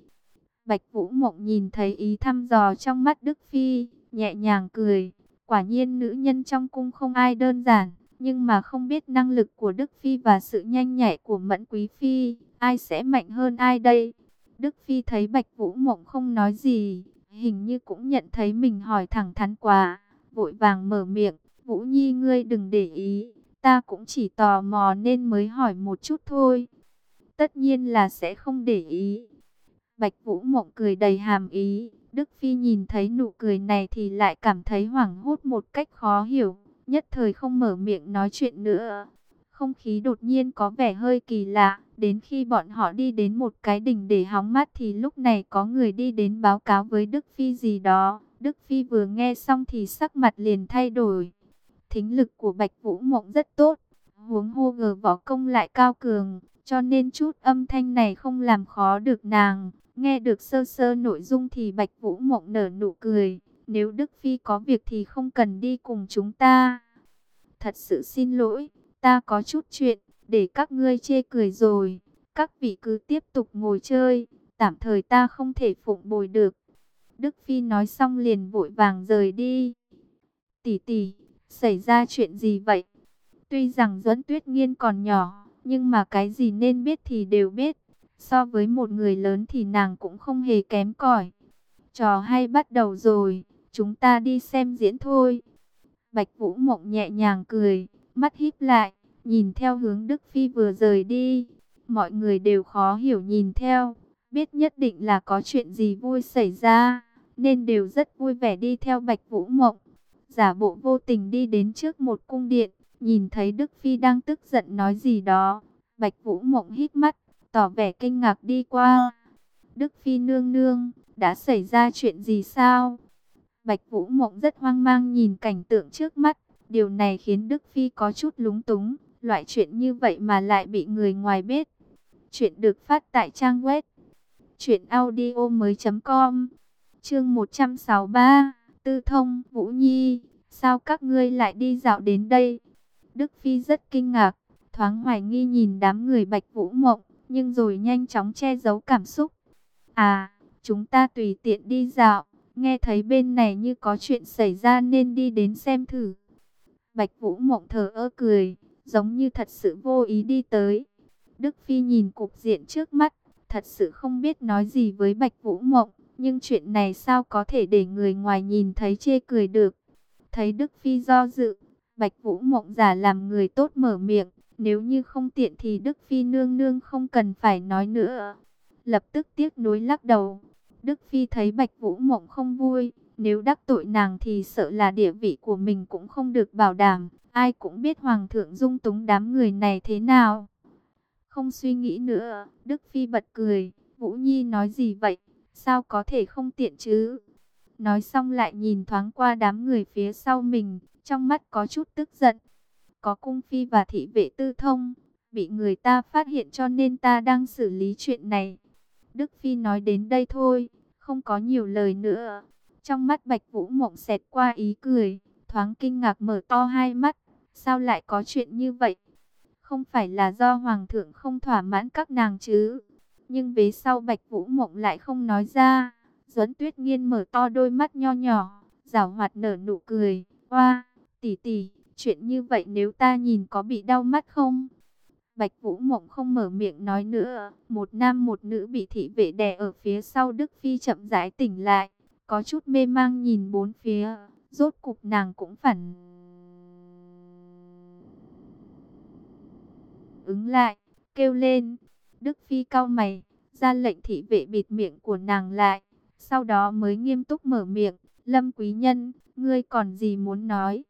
Bạch Vũ Mộng nhìn thấy ý thăm dò trong mắt Đức Phi, nhẹ nhàng cười, quả nhiên nữ nhân trong cung không ai đơn giản. Nhưng mà không biết năng lực của Đức Phi và sự nhanh nhạy của Mẫn Quý Phi, ai sẽ mạnh hơn ai đây? Đức Phi thấy Bạch Vũ Mộng không nói gì, hình như cũng nhận thấy mình hỏi thẳng thắn quá, vội vàng mở miệng, Vũ Nhi ngươi đừng để ý, ta cũng chỉ tò mò nên mới hỏi một chút thôi. Tất nhiên là sẽ không để ý. Bạch Vũ Mộng cười đầy hàm ý, Đức Phi nhìn thấy nụ cười này thì lại cảm thấy hoảng hốt một cách khó hiểu nhất thời không mở miệng nói chuyện nữa. Không khí đột nhiên có vẻ hơi kỳ lạ, đến khi bọn họ đi đến một cái đỉnh để hóng mát thì lúc này có người đi đến báo cáo với Đức Phi gì đó. Đức Phi vừa nghe xong thì sắc mặt liền thay đổi. Thính lực của Bạch Vũ Mộng rất tốt, huống hô gờ võ công lại cao cường, cho nên chút âm thanh này không làm khó được nàng. Nghe được sơ sơ nội dung thì Bạch Vũ Mộng nở nụ cười. Nếu Đức Phi có việc thì không cần đi cùng chúng ta. Thật sự xin lỗi, ta có chút chuyện, để các ngươi chê cười rồi. Các vị cứ tiếp tục ngồi chơi, tạm thời ta không thể phụng bồi được. Đức Phi nói xong liền vội vàng rời đi. Tỷ tỷ, xảy ra chuyện gì vậy? Tuy rằng Duẫn Tuyết Nghiên còn nhỏ, nhưng mà cái gì nên biết thì đều biết. So với một người lớn thì nàng cũng không hề kém cỏi. Trò hay bắt đầu rồi chúng ta đi xem diễn thôi. Bạch Vũ Mộng nhẹ nhàng cười, mắt híp lại, nhìn theo hướng Đức Phi vừa rời đi. Mọi người đều khó hiểu nhìn theo, biết nhất định là có chuyện gì vui xảy ra, nên đều rất vui vẻ đi theo Bạch Vũ Mộng. Giả bộ vô tình đi đến trước một cung điện, nhìn thấy Đức Phi đang tức giận nói gì đó. Bạch Vũ Mộng hít mắt, tỏ vẻ kinh ngạc đi qua. Đức Phi nương nương, đã xảy ra chuyện gì sao? Bạch Vũ Mộng rất hoang mang nhìn cảnh tượng trước mắt. Điều này khiến Đức Phi có chút lúng túng. Loại chuyện như vậy mà lại bị người ngoài biết. Chuyện được phát tại trang web. Chuyện audio mới com. Chương 163. Tư thông, Vũ Nhi. Sao các ngươi lại đi dạo đến đây? Đức Phi rất kinh ngạc. Thoáng hoài nghi nhìn đám người Bạch Vũ Mộng. Nhưng rồi nhanh chóng che giấu cảm xúc. À, chúng ta tùy tiện đi dạo Nghe thấy bên này như có chuyện xảy ra nên đi đến xem thử. Bạch Vũ Mộng thở ơ cười, giống như thật sự vô ý đi tới. Đức Phi nhìn cục diện trước mắt, thật sự không biết nói gì với Bạch Vũ Mộng. Nhưng chuyện này sao có thể để người ngoài nhìn thấy chê cười được. Thấy Đức Phi do dự, Bạch Vũ Mộng giả làm người tốt mở miệng. Nếu như không tiện thì Đức Phi nương nương không cần phải nói nữa. Lập tức tiếc nuối lắc đầu. Đức Phi thấy Bạch Vũ Mộng không vui, nếu đắc tội nàng thì sợ là địa vị của mình cũng không được bảo đảm. Ai cũng biết Hoàng thượng dung túng đám người này thế nào. Không suy nghĩ nữa, Đức Phi bật cười. Vũ Nhi nói gì vậy? Sao có thể không tiện chứ? Nói xong lại nhìn thoáng qua đám người phía sau mình, trong mắt có chút tức giận. Có cung phi và thị vệ tư thông, bị người ta phát hiện cho nên ta đang xử lý chuyện này. Đức Phi nói đến đây thôi, không có nhiều lời nữa. Trong mắt Bạch Vũ Mộng xẹt qua ý cười, thoáng kinh ngạc mở to hai mắt. Sao lại có chuyện như vậy? Không phải là do Hoàng thượng không thỏa mãn các nàng chứ? Nhưng về sau Bạch Vũ Mộng lại không nói ra. Duấn Tuyết Nghiên mở to đôi mắt nho nhỏ, giảo hoạt nở nụ cười. Oa, tỷ tỷ, chuyện như vậy nếu ta nhìn có bị đau mắt không? Bạch Vũ Mộng không mở miệng nói nữa. Một nam một nữ bị thị vệ đè ở phía sau Đức Phi chậm rãi tỉnh lại. Có chút mê mang nhìn bốn phía. Rốt cục nàng cũng phản ứng lại, kêu lên. Đức Phi cao mày, ra lệnh thị vệ bịt miệng của nàng lại. Sau đó mới nghiêm túc mở miệng. Lâm Quý Nhân, ngươi còn gì muốn nói?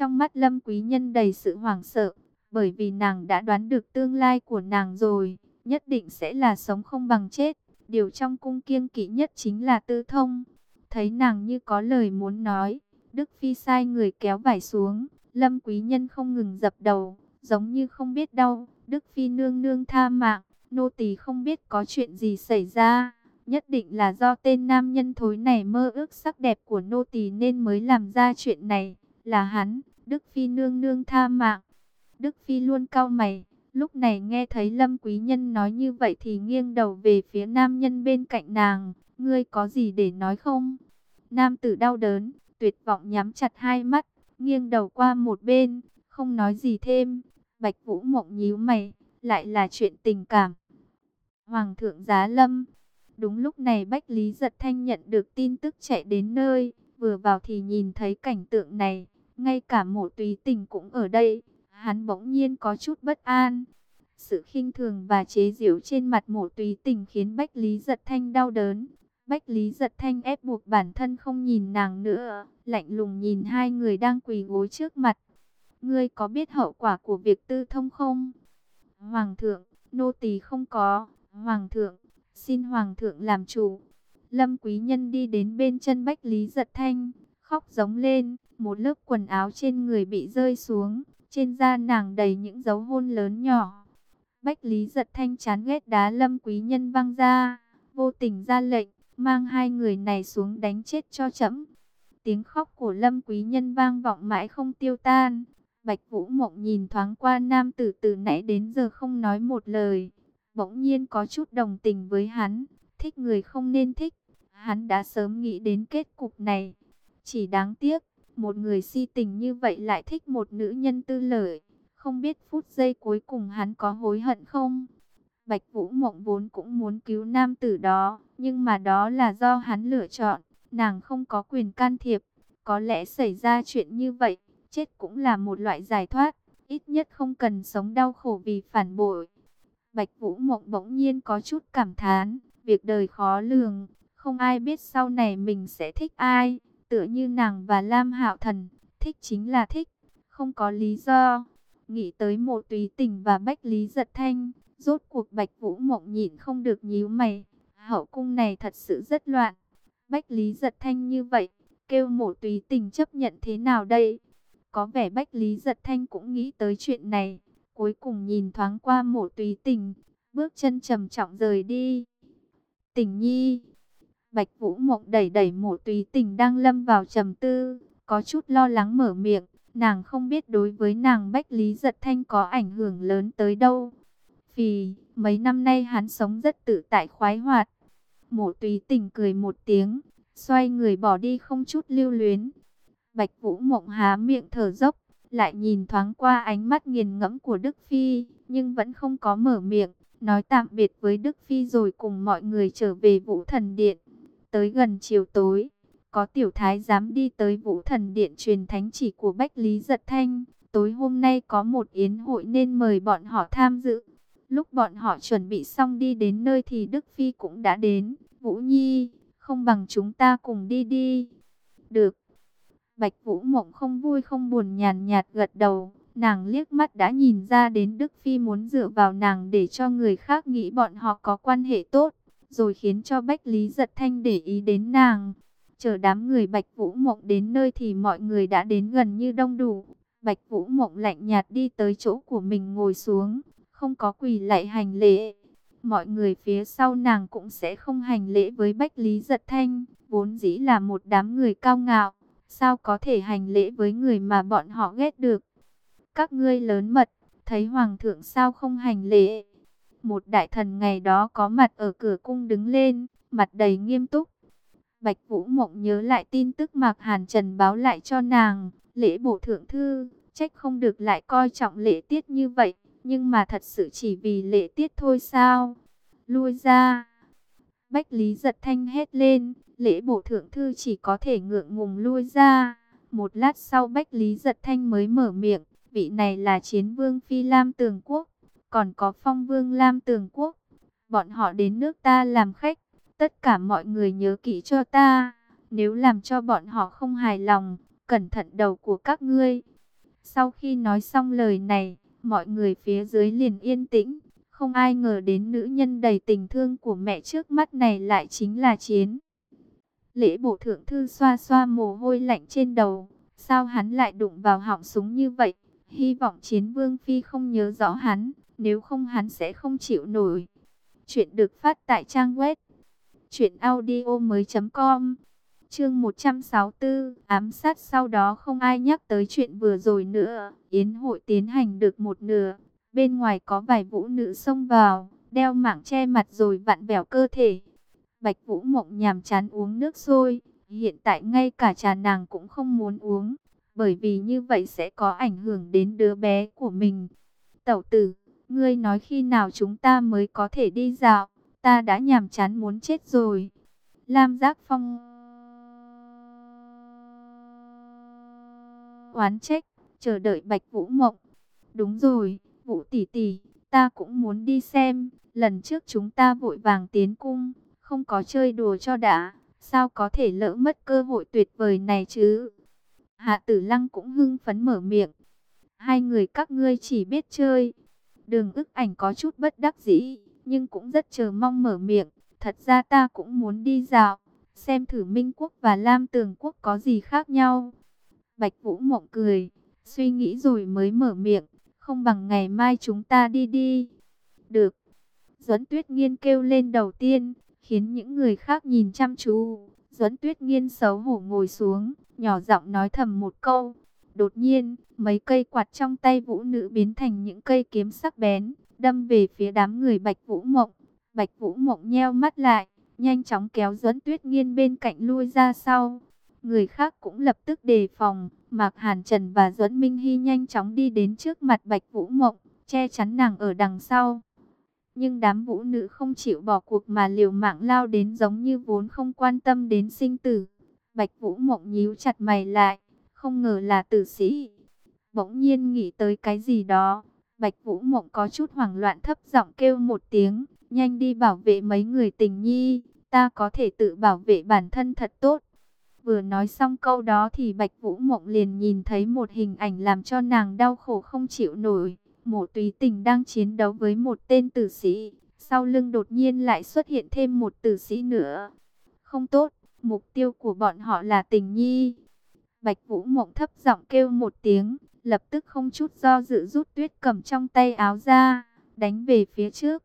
Trong mắt Lâm Quý Nhân đầy sự hoảng sợ, bởi vì nàng đã đoán được tương lai của nàng rồi, nhất định sẽ là sống không bằng chết. Điều trong cung kiêng kỵ nhất chính là tư thông. Thấy nàng như có lời muốn nói, Đức Phi sai người kéo vải xuống, Lâm Quý Nhân không ngừng dập đầu, giống như không biết đau. Đức Phi nương nương tha mạng, nô tỳ không biết có chuyện gì xảy ra. Nhất định là do tên nam nhân thối này mơ ước sắc đẹp của nô tỳ nên mới làm ra chuyện này. Là hắn, Đức Phi nương nương tha mạng. Đức Phi luôn cau mày, lúc này nghe thấy Lâm Quý Nhân nói như vậy thì nghiêng đầu về phía nam nhân bên cạnh nàng. Ngươi có gì để nói không? Nam tử đau đớn, tuyệt vọng nhắm chặt hai mắt, nghiêng đầu qua một bên, không nói gì thêm. Bạch Vũ Mộng nhíu mày, lại là chuyện tình cảm. Hoàng thượng Giá Lâm. Đúng lúc này Bách Lý Giật Thanh nhận được tin tức chạy đến nơi, vừa vào thì nhìn thấy cảnh tượng này, ngay cả mộ tùy tình cũng ở đây, hắn bỗng nhiên có chút bất an. Sự khinh thường và chế giễu trên mặt mộ tùy tình khiến Bách Lý Giật Thanh đau đớn. Bách Lý Giật Thanh ép buộc bản thân không nhìn nàng nữa, lạnh lùng nhìn hai người đang quỳ gối trước mặt. Ngươi có biết hậu quả của việc tư thông không? Hoàng thượng, nô tỳ không có. Hoàng thượng, xin Hoàng thượng làm chủ. Lâm Quý Nhân đi đến bên chân Bách Lý Giật Thanh, khóc giống lên, một lớp quần áo trên người bị rơi xuống, trên da nàng đầy những dấu hôn lớn nhỏ. Bách Lý Giật Thanh chán ghét đá Lâm Quý Nhân văng ra, vô tình ra lệnh, mang hai người này xuống đánh chết cho chậm. Tiếng khóc của Lâm Quý Nhân vang vọng mãi không tiêu tan. Bạch Vũ Mộng nhìn thoáng qua nam tử từ nãy đến giờ không nói một lời. Bỗng nhiên có chút đồng tình với hắn, thích người không nên thích. Hắn đã sớm nghĩ đến kết cục này. Chỉ đáng tiếc, một người si tình như vậy lại thích một nữ nhân tư lợi. Không biết phút giây cuối cùng hắn có hối hận không? Bạch Vũ Mộng vốn cũng muốn cứu nam tử đó, nhưng mà đó là do hắn lựa chọn, nàng không có quyền can thiệp. Có lẽ xảy ra chuyện như vậy, chết cũng là một loại giải thoát, ít nhất không cần sống đau khổ vì phản bội. Bạch Vũ Mộng bỗng nhiên có chút cảm thán, việc đời khó lường, không ai biết sau này mình sẽ thích ai, tựa như nàng và Lam Hạo Thần, thích chính là thích, không có lý do. Nghĩ tới mộ tùy tình và Bách Lý Giật Thanh, rốt cuộc Bạch Vũ Mộng nhịn không được nhíu mày, hậu cung này thật sự rất loạn. Bách Lý Giật Thanh như vậy, kêu mộ tùy tình chấp nhận thế nào đây? Có vẻ Bách Lý Giật Thanh cũng nghĩ tới chuyện này. Cuối cùng nhìn thoáng qua mộ tùy tình, bước chân trầm trọng rời đi. Tình nhi, Bạch Vũ Mộng đẩy đẩy mộ tùy tình đang lâm vào trầm tư, có chút lo lắng mở miệng. Nàng không biết đối với nàng Bách Lý Giật Thanh có ảnh hưởng lớn tới đâu. Vì mấy năm nay hắn sống rất tự tại khoái hoạt. Mộ tùy tình cười một tiếng, xoay người bỏ đi không chút lưu luyến. Bạch Vũ Mộng há miệng thở dốc, lại nhìn thoáng qua ánh mắt nghiền ngẫm của Đức Phi, nhưng vẫn không có mở miệng, nói tạm biệt với Đức Phi rồi cùng mọi người trở về Vũ Thần Điện. Tới gần chiều tối, có tiểu thái dám đi tới Vũ Thần Điện truyền thánh chỉ của Bách Lý Giật Thanh. Tối hôm nay có một yến hội nên mời bọn họ tham dự. Lúc bọn họ chuẩn bị xong đi đến nơi thì Đức Phi cũng đã đến. Vũ Nhi, không bằng chúng ta cùng đi đi. Được. Bạch Vũ Mộng không vui không buồn nhàn nhạt gật đầu. Nàng liếc mắt đã nhìn ra đến Đức Phi muốn dựa vào nàng để cho người khác nghĩ bọn họ có quan hệ tốt. Rồi khiến cho Bách Lý Giật Thanh để ý đến nàng. Chờ đám người Bạch Vũ Mộng đến nơi thì mọi người đã đến gần như đông đủ. Bạch Vũ Mộng lạnh nhạt đi tới chỗ của mình ngồi xuống. Không có quỳ lại hành lễ. Mọi người phía sau nàng cũng sẽ không hành lễ với Bách Lý Giật Thanh. Vốn dĩ là một đám người cao ngạo sao có thể hành lễ với người mà bọn họ ghét được. Các ngươi lớn mật, thấy hoàng thượng sao không hành lễ. Một đại thần ngày đó có mặt ở cửa cung đứng lên, mặt đầy nghiêm túc. Bạch Vũ Mộng nhớ lại tin tức Mạc Hàn Trần báo lại cho nàng, lễ bổ thượng thư, trách không được lại coi trọng lễ tiết như vậy, nhưng mà thật sự chỉ vì lễ tiết thôi sao? Lui ra. Bách Lý giật thanh hét lên, lễ bổ thượng thư chỉ có thể ngượng ngùng lui ra. Một lát sau Bách Lý giật thanh mới mở miệng, vị này là chiến vương Phi Lam Tường Quốc, còn có phong vương Lam Tường Quốc. Bọn họ đến nước ta làm khách, tất cả mọi người nhớ kỹ cho ta. Nếu làm cho bọn họ không hài lòng, cẩn thận đầu của các ngươi. Sau khi nói xong lời này, mọi người phía dưới liền yên tĩnh. Không ai ngờ đến nữ nhân đầy tình thương của mẹ trước mắt này lại chính là Chiến. Lễ bổ thượng thư xoa xoa mồ hôi lạnh trên đầu. Sao hắn lại đụng vào họng súng như vậy? Hy vọng Chiến Vương Phi không nhớ rõ hắn. Nếu không hắn sẽ không chịu nổi. Chuyện được phát tại trang web. truyệnaudiomoi.com. Chương 164, ám sát sau đó không ai nhắc tới chuyện vừa rồi nữa. Yến hội tiến hành được một nửa. Bên ngoài có vài vũ nữ xông vào, đeo mảng che mặt rồi vặn vẹo cơ thể. Bạch Vũ Mộng nhàm chán uống nước sôi. Hiện tại ngay cả trà nàng cũng không muốn uống. Bởi vì như vậy sẽ có ảnh hưởng đến đứa bé của mình. Tẩu tử, ngươi nói khi nào chúng ta mới có thể đi dạo. Ta đã nhàm chán muốn chết rồi. Lam Giác Phong oán trách, chờ đợi Bạch Vũ Mộng. Đúng rồi, Vũ tỷ tỷ, ta cũng muốn đi xem, lần trước chúng ta vội vàng tiến cung, không có chơi đùa cho đã, sao có thể lỡ mất cơ hội tuyệt vời này chứ? Hạ Tử Lăng cũng hưng phấn mở miệng. Hai người các ngươi chỉ biết chơi. Đường ức ảnh có chút bất đắc dĩ, nhưng cũng rất chờ mong mở miệng. Thật ra ta cũng muốn đi dạo, xem thử Minh Quốc và Lam Tường Quốc có gì khác nhau. Bạch Vũ Mộng cười, suy nghĩ rồi mới mở miệng, không bằng ngày mai chúng ta đi đi. Được. Duẫn Tuyết Nghiên kêu lên đầu tiên, khiến những người khác nhìn chăm chú. Duẫn Tuyết Nghiên xấu hổ ngồi xuống, nhỏ giọng nói thầm một câu. Đột nhiên, mấy cây quạt trong tay vũ nữ biến thành những cây kiếm sắc bén, đâm về phía đám người Bạch Vũ Mộng. Bạch Vũ Mộng nheo mắt lại, nhanh chóng kéo dẫn Tuyết Nghiên bên cạnh lui ra sau. Người khác cũng lập tức đề phòng, Mạc Hàn Trần và Duẫn Minh Hy nhanh chóng đi đến trước mặt Bạch Vũ Mộng, che chắn nàng ở đằng sau. Nhưng đám vũ nữ không chịu bỏ cuộc mà liều mạng lao đến giống như vốn không quan tâm đến sinh tử. Bạch Vũ Mộng nhíu chặt mày lại, không ngờ là tử sĩ. Bỗng nhiên nghĩ tới cái gì đó, Bạch Vũ Mộng có chút hoảng loạn thấp giọng kêu một tiếng, nhanh đi bảo vệ mấy người tình nhi, ta có thể tự bảo vệ bản thân thật tốt. Vừa nói xong câu đó thì Bạch Vũ Mộng liền nhìn thấy một hình ảnh làm cho nàng đau khổ không chịu nổi. Mộ tùy tình đang chiến đấu với một tên tử sĩ. Sau lưng đột nhiên lại xuất hiện thêm một tử sĩ nữa. Không tốt, mục tiêu của bọn họ là tình nhi. Bạch Vũ Mộng thấp giọng kêu một tiếng, lập tức không chút do dự rút tuyết cầm trong tay áo ra, đánh về phía trước,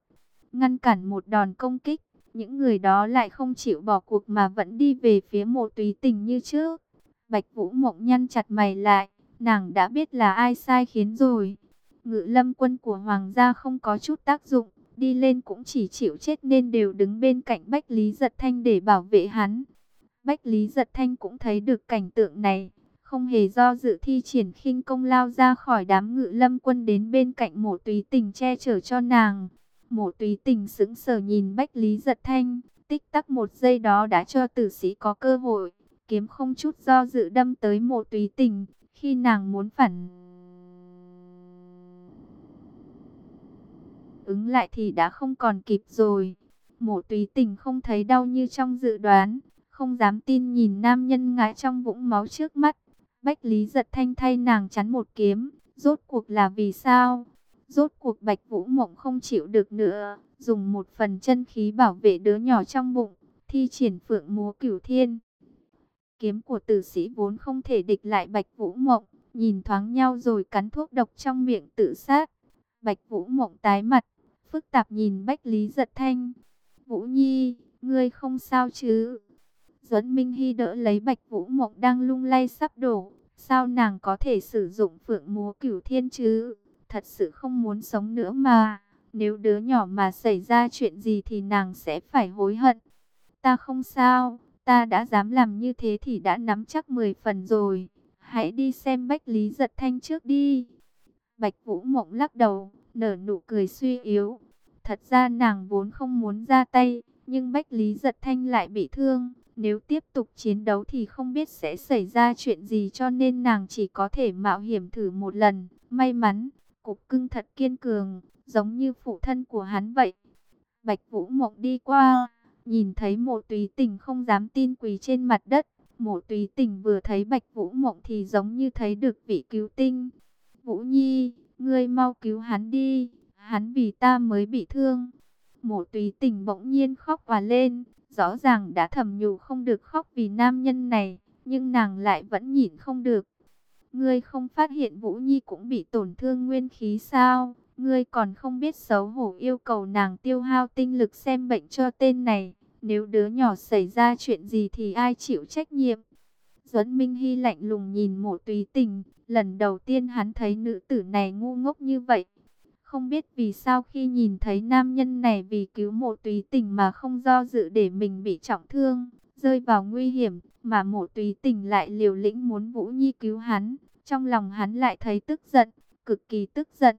ngăn cản một đòn công kích. Những người đó lại không chịu bỏ cuộc mà vẫn đi về phía mộ tùy tình như trước. Bạch Vũ Mộng nhăn chặt mày lại, nàng đã biết là ai sai khiến rồi. Ngự lâm quân của Hoàng gia không có chút tác dụng, đi lên cũng chỉ chịu chết nên đều đứng bên cạnh Bách Lý Giật Thanh để bảo vệ hắn. Bách Lý Giật Thanh cũng thấy được cảnh tượng này, không hề do dự thi triển khinh công lao ra khỏi đám ngự lâm quân đến bên cạnh mộ túy tình che chở cho nàng. Mộ túy tình sững sờ nhìn Bách Lý giật thanh, tích tắc một giây đó đã cho tử sĩ có cơ hội. Kiếm không chút do dự đâm tới mộ túy tình, khi nàng muốn phản ứng lại thì đã không còn kịp rồi. Mộ túy tình không thấy đau như trong dự đoán, không dám tin nhìn nam nhân ngã trong vũng máu trước mắt. Bách Lý giật thanh thay nàng chắn một kiếm, rốt cuộc là vì sao? Rốt cuộc Bạch Vũ Mộng không chịu được nữa, dùng một phần chân khí bảo vệ đứa nhỏ trong bụng, thi triển phượng múa cửu thiên. Kiếm của tử sĩ vốn không thể địch lại Bạch Vũ Mộng, nhìn thoáng nhau rồi cắn thuốc độc trong miệng tự sát. Bạch Vũ Mộng tái mặt, phức tạp nhìn Bách Lý Giật Thanh. Vũ Nhi, ngươi không sao chứ? Duẫn Minh Hy đỡ lấy Bạch Vũ Mộng đang lung lay sắp đổ. Sao nàng có thể sử dụng phượng múa cửu thiên chứ? Thật sự không muốn sống nữa mà. Nếu đứa nhỏ mà xảy ra chuyện gì thì nàng sẽ phải hối hận. Ta không sao, ta đã dám làm như thế thì đã nắm chắc 10 phần rồi. Hãy đi xem Bách Lý Giật Thanh trước đi. Bạch Vũ Mộng lắc đầu, nở nụ cười suy yếu. Thật ra nàng vốn không muốn ra tay, nhưng Bách Lý Giật Thanh lại bị thương. Nếu tiếp tục chiến đấu thì không biết sẽ xảy ra chuyện gì cho nên nàng chỉ có thể mạo hiểm thử một lần. May mắn, cục cưng thật kiên cường, giống như phụ thân của hắn vậy. Bạch Vũ Mộng đi qua, nhìn thấy mộ tùy tình không dám tin quỳ trên mặt đất. Mộ tùy tình vừa thấy Bạch Vũ Mộng thì giống như thấy được vị cứu tinh. Vũ Nhi, ngươi mau cứu hắn đi, hắn vì ta mới bị thương. Mộ tùy tình bỗng nhiên khóc và lên, rõ ràng đã thầm nhủ không được khóc vì nam nhân này, nhưng nàng lại vẫn nhịn không được. Ngươi không phát hiện Vũ Nhi cũng bị tổn thương nguyên khí sao? Ngươi còn không biết xấu hổ yêu cầu nàng tiêu hao tinh lực xem bệnh cho tên này. Nếu đứa nhỏ xảy ra chuyện gì thì ai chịu trách nhiệm? Duẫn Minh Hy lạnh lùng nhìn mộ tùy tình. Lần đầu tiên hắn thấy nữ tử này ngu ngốc như vậy. Không biết vì sao khi nhìn thấy nam nhân này vì cứu mộ tùy tình mà không do dự để mình bị trọng thương, rơi vào nguy hiểm, mà mộ tùy tình lại liều lĩnh muốn Vũ Nhi cứu hắn. Trong lòng hắn lại thấy tức giận, cực kỳ tức giận.